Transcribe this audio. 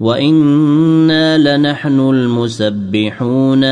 وأنا لنحن المسبحون